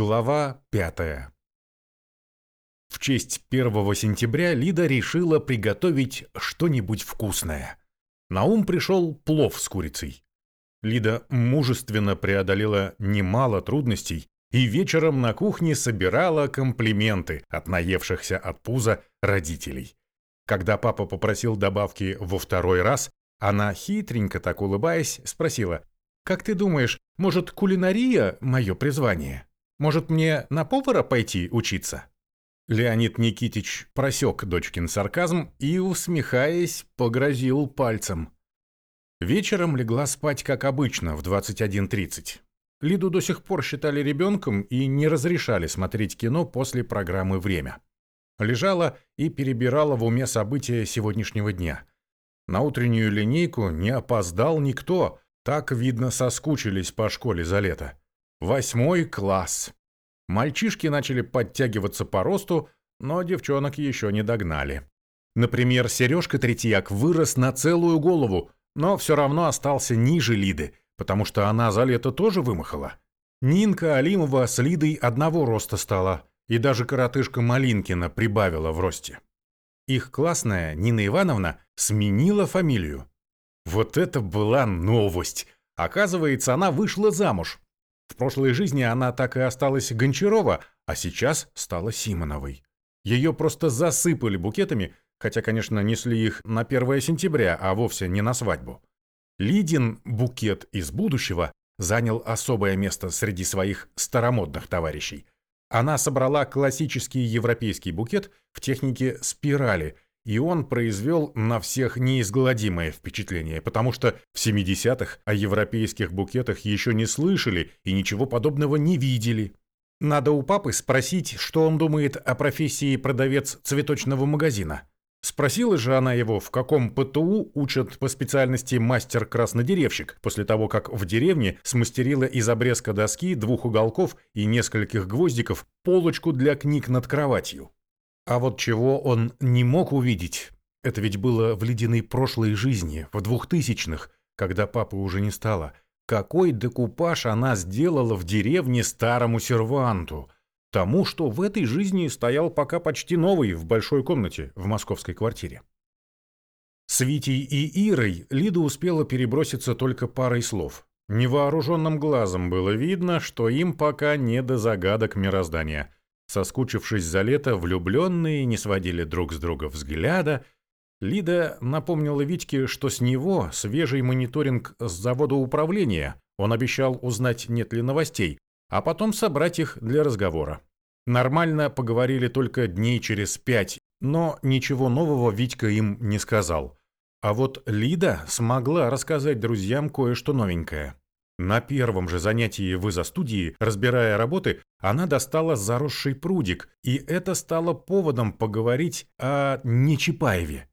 Глава пятая. В честь 1 сентября Лида решила приготовить что-нибудь вкусное. На ум пришел плов с курицей. Лида мужественно преодолела немало трудностей и вечером на кухне собирала комплименты от наевшихся от пуза родителей. Когда папа попросил добавки во второй раз, она, хитренько так улыбаясь, спросила, «Как ты думаешь, может, кулинария – мое призвание? Может, мне на повара пойти учиться?» Леонид Никитич просек дочкин сарказм и, усмехаясь, погрозил пальцем. Вечером легла спать, как обычно, в 21.30. Лиду до сих пор считали ребенком и не разрешали смотреть кино после программы «Время». Лежала и перебирала в уме события сегодняшнего дня. На утреннюю линейку не опоздал никто, так, видно, соскучились по школе за лето. Восьмой класс. Мальчишки начали подтягиваться по росту, но девчонок еще не догнали. Например, Сережка Третьяк вырос на целую голову, но все равно остался ниже Лиды, потому что она за лето тоже вымахала. Нинка Алимова с Лидой одного роста стала, и даже коротышка Малинкина прибавила в росте. Их классная Нина Ивановна сменила фамилию. Вот это была новость! Оказывается, она вышла замуж. В прошлой жизни она так и осталась Гончарова, а сейчас стала Симоновой. Ее просто засыпали букетами, хотя, конечно, несли их на 1 сентября, а вовсе не на свадьбу. Лидин букет из будущего занял особое место среди своих старомодных товарищей. Она собрала классический европейский букет в технике спирали, и он произвел на всех неизгладимое впечатление, потому что в 70-х о европейских букетах еще не слышали и ничего подобного не видели. Надо у папы спросить, что он думает о профессии продавец цветочного магазина. Спросила же она его, в каком ПТУ учат по специальности мастер-краснодеревщик, после того, как в деревне смастерила из обрезка доски, двух уголков и нескольких гвоздиков полочку для книг над кроватью. А вот чего он не мог увидеть, это ведь было в ледяной прошлой жизни, в двухтысячных, когда папы уже не стало. Какой декупаж она сделала в деревне старому серванту – Тому, что в этой жизни стоял пока почти новый в большой комнате в московской квартире. С Витей и Ирой Лида успела переброситься только парой слов. Невооруженным глазом было видно, что им пока не до загадок мироздания. Соскучившись за лето, влюбленные не сводили друг с друга взгляда. Лида напомнила Витьке, что с него свежий мониторинг с завода управления. Он обещал узнать, нет ли новостей, а потом собрать их для разговора. Нормально поговорили только дней через пять, но ничего нового Витька им не сказал. А вот Лида смогла рассказать друзьям кое-что новенькое. На первом же занятии в изо-студии, разбирая работы, она достала заросший прудик, и это стало поводом поговорить о Нечипаеве.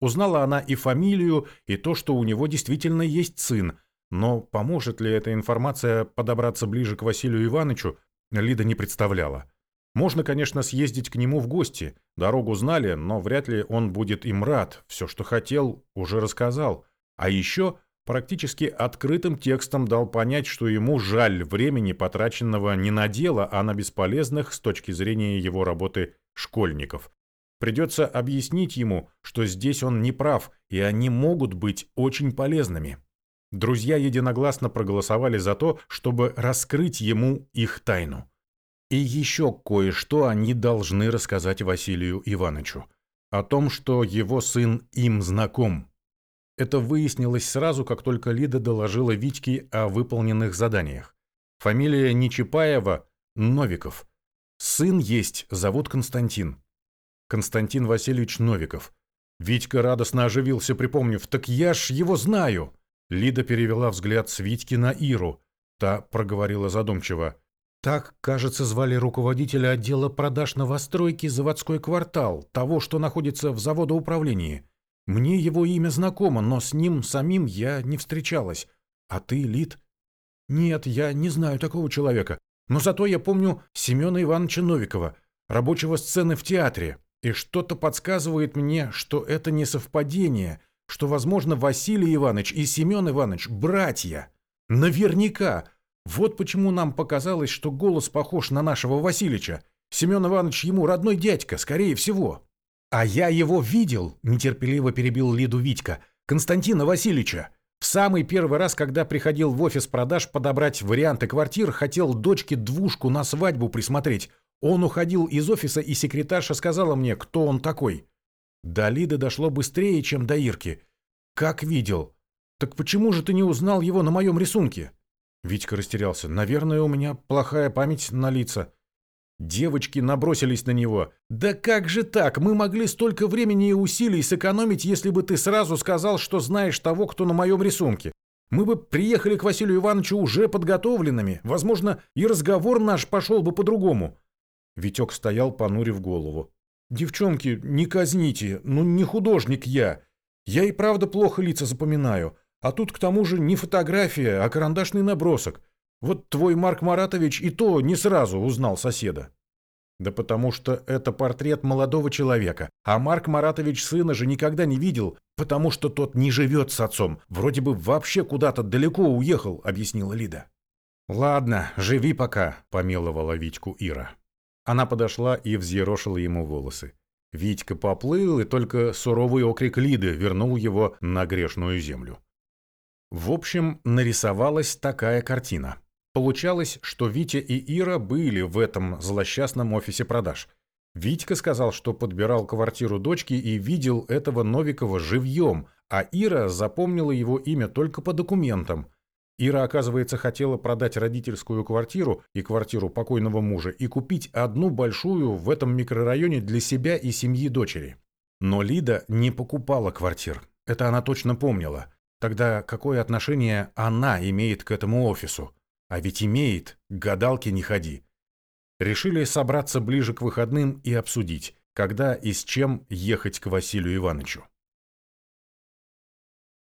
Узнала она и фамилию, и то, что у него действительно есть сын, но поможет ли эта информация подобраться ближе к Василию Ивановичу, Лида не представляла. Можно, конечно, съездить к нему в гости. Дорогу знали, но вряд ли он будет им рад. Все, что хотел, уже рассказал. А еще практически открытым текстом дал понять, что ему жаль времени, потраченного не на дело, а на бесполезных с точки зрения его работы школьников. Придется объяснить ему, что здесь он не прав, и они могут быть очень полезными. Друзья единогласно проголосовали за то, чтобы раскрыть ему их тайну. И еще кое-что они должны рассказать Василию Ивановичу. О том, что его сын им знаком. Это выяснилось сразу, как только Лида доложила Витьке о выполненных заданиях. Фамилия Нечипаева – Новиков. Сын есть, зовут Константин. Константин Васильевич Новиков. Витька радостно оживился, припомнив, «Так я ж его знаю!» Лида перевела взгляд с Витьки на Иру. Та проговорила задумчиво. Так, кажется, звали руководителя отдела продаж новостройки «Заводской квартал», того, что находится в заводоуправлении. Мне его имя знакомо, но с ним самим я не встречалась. А ты, Лид? Нет, я не знаю такого человека. Но зато я помню Семена Ивановича Новикова, рабочего сцены в театре. И что-то подсказывает мне, что это не совпадение — что, возможно, Василий Иванович и Семен Иванович – братья. Наверняка. Вот почему нам показалось, что голос похож на нашего Василича. Семен Иванович ему родной дядька, скорее всего. А я его видел, нетерпеливо перебил Лиду Витька. Константина Васильевича. В самый первый раз, когда приходил в офис продаж подобрать варианты квартир, хотел дочке двушку на свадьбу присмотреть. Он уходил из офиса, и секретарша сказала мне, кто он такой. До Лиды дошло быстрее, чем до Ирки. Как видел? Так почему же ты не узнал его на моем рисунке? Витька растерялся. Наверное, у меня плохая память на лица. Девочки набросились на него. «Да как же так? Мы могли столько времени и усилий сэкономить, если бы ты сразу сказал, что знаешь того, кто на моем рисунке. Мы бы приехали к Василию Ивановичу уже подготовленными. Возможно, и разговор наш пошел бы по-другому». Витек стоял, понурив голову. «Девчонки, не казните, ну не художник я. Я и правда плохо лица запоминаю. А тут к тому же не фотография, а карандашный набросок. Вот твой Марк Маратович и то не сразу узнал соседа. Да потому что это портрет молодого человека, а Марк Маратович сына же никогда не видел, потому что тот не живет с отцом, вроде бы вообще куда-то далеко уехал, объяснила Лида. Ладно, живи пока, помиловала Витьку Ира. Она подошла и взъерошила ему волосы. Витька поплыл, и только суровый окрик Лиды вернул его на грешную землю. В общем, нарисовалась такая картина. Получалось, что Витя и Ира были в этом злосчастном офисе продаж. Витька сказал, что подбирал квартиру дочки и видел этого Новикова живьем, а Ира запомнила его имя только по документам. Ира, оказывается, хотела продать родительскую квартиру и квартиру покойного мужа и купить одну большую в этом микрорайоне для себя и семьи дочери. Но Лида не покупала квартир. Это она точно помнила. Тогда какое отношение она имеет к этому офису? А ведь имеет, к гадалке не ходи. Решили собраться ближе к выходным и обсудить, когда и с чем ехать к Василию Ивановичу.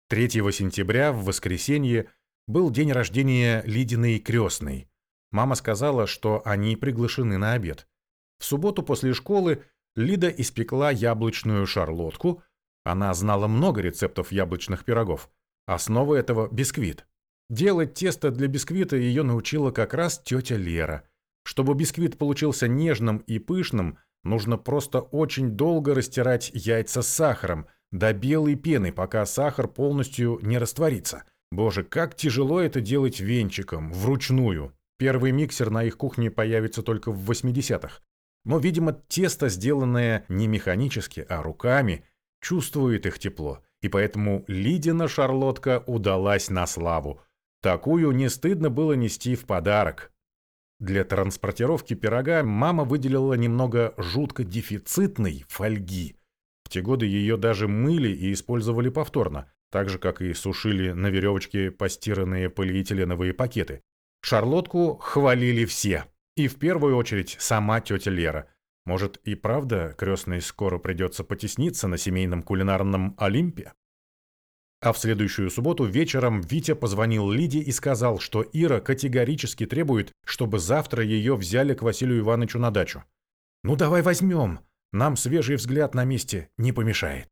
3 сентября, в воскресенье, был день рождения Лидиной крестной. Мама сказала, что они приглашены на обед. В субботу после школы Лида испекла яблочную шарлотку. Она знала много рецептов яблочных пирогов. Основа этого – бисквит. Делать тесто для бисквита ее научила как раз тетя Лера. Чтобы бисквит получился нежным и пышным, нужно просто очень долго растирать яйца с сахаром до белой пены, пока сахар полностью не растворится. Боже, как тяжело это делать венчиком, вручную. Первый миксер на их кухне появится только в 80-х. Но, видимо, тесто, сделанное не механически, а руками, чувствует их тепло. И поэтому Лидина шарлотка удалась на славу – Такую не стыдно было нести в подарок. Для транспортировки пирога мама выделила немного жутко дефицитной фольги. В те годы ее даже мыли и использовали повторно, так же, как и сушили на веревочке постиранные полиэтиленовые пакеты. Шарлотку хвалили все. И в первую очередь сама тетя Лера. Может и правда крестной скоро придется потесниться на семейном кулинарном Олимпе? А в следующую субботу вечером Витя позвонил Лиде и сказал, что Ира категорически требует, чтобы завтра ее взяли к Василию Ивановичу на дачу. «Ну давай возьмем, нам свежий взгляд на месте не помешает».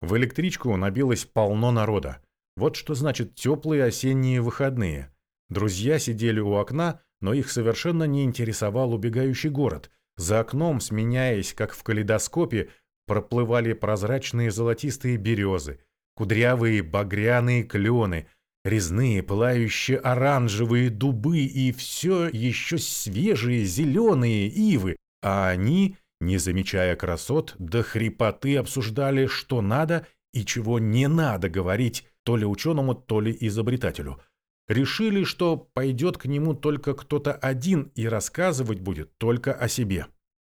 В электричку набилось полно народа. Вот что значит теплые осенние выходные. Друзья сидели у окна, но их совершенно не интересовал убегающий город. За окном, сменяясь, как в калейдоскопе, проплывали прозрачные золотистые березы, кудрявые багряные клены, резные пылающие оранжевые дубы и все еще свежие зеленые ивы, а они, не замечая красот, до хрипоты обсуждали, что надо и чего не надо говорить то ли ученому, то ли изобретателю. Решили, что пойдет к нему только кто-то один и рассказывать будет только о себе.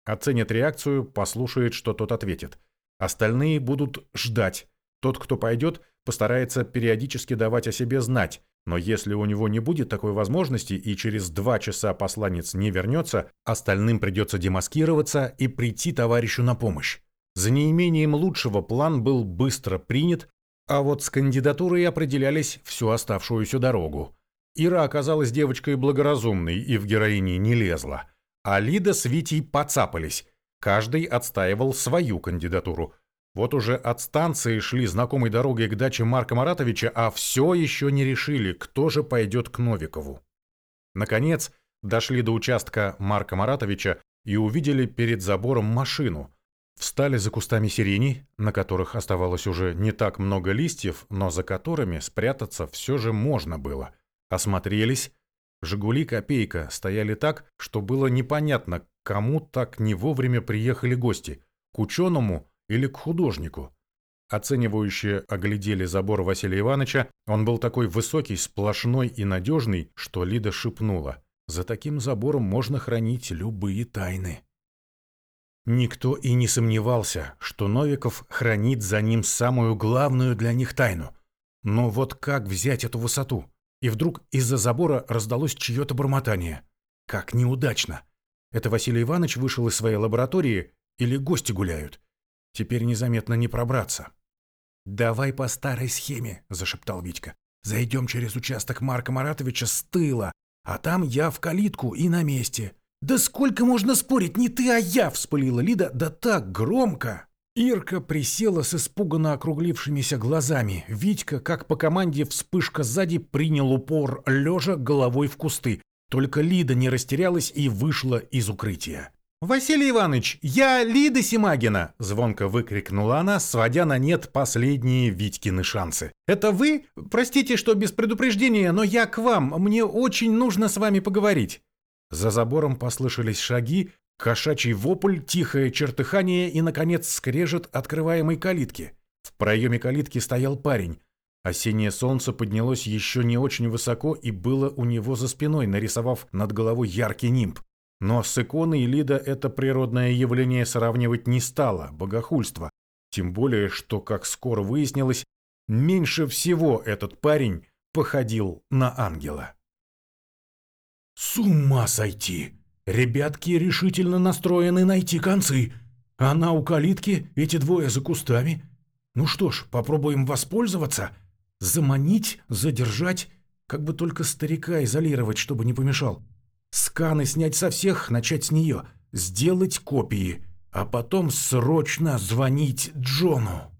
Оценит реакцию, послушает, что тот ответит. Остальные будут ждать. Тот, кто пойдет, постарается периодически давать о себе знать. Но если у него не будет такой возможности и через два часа посланец не вернется, остальным придется демаскироваться и прийти товарищу на помощь. За неимением лучшего план был быстро принят, а вот с кандидатурой определялись всю оставшуюся дорогу. Ира оказалась девочкой благоразумной и в героине не лезла – а Лида с Витей поцапались. Каждый отстаивал свою кандидатуру. Вот уже от станции шли знакомой дорогой к даче Марка Маратовича, а все еще не решили, кто же пойдет к Новикову. Наконец, дошли до участка Марка Маратовича и увидели перед забором машину. Встали за кустами сирени, на которых оставалось уже не так много листьев, но за которыми спрятаться все же можно было. Осмотрелись. «Жигули» «Копейка» стояли так, что было непонятно, кому так не вовремя приехали гости – к ученому или к художнику. Оценивающие оглядели забор Василия Ивановича. Он был такой высокий, сплошной и надежный, что Лида шепнула. «За таким забором можно хранить любые тайны». Никто и не сомневался, что Новиков хранит за ним самую главную для них тайну. Но вот как взять эту высоту? И вдруг из-за забора раздалось чье-то бормотание. Как неудачно! Это Василий Иванович вышел из своей лаборатории или гости гуляют? Теперь незаметно не пробраться. «Давай по старой схеме», — зашептал Витька. «Зайдем через участок Марка Маратовича с тыла, а там я в калитку и на месте». «Да сколько можно спорить, не ты, а я!» — вспылила Лида, да так громко. Ирка присела с испуганно округлившимися глазами. Витька, как по команде вспышка сзади, принял упор, лежа головой в кусты. Только Лида не растерялась и вышла из укрытия. «Василий Иванович, я Лида Симагина!» – звонко выкрикнула она, сводя на нет последние Витькины шансы. «Это вы? Простите, что без предупреждения, но я к вам. Мне очень нужно с вами поговорить». За забором послышались шаги, кошачий вопль, тихое чертыхание и, наконец, скрежет открываемой калитки. В проеме калитки стоял парень. Осеннее солнце поднялось еще не очень высоко и было у него за спиной, нарисовав над головой яркий нимб. Но с иконой Лида это природное явление сравнивать не стало, богохульство. Тем более, что, как скоро выяснилось, меньше всего этот парень походил на ангела. «С ума сойти! Ребятки решительно настроены найти концы. Она у калитки, эти двое за кустами. Ну что ж, попробуем воспользоваться. Заманить, задержать, как бы только старика изолировать, чтобы не помешал. Сканы снять со всех, начать с нее, сделать копии, а потом срочно звонить Джону.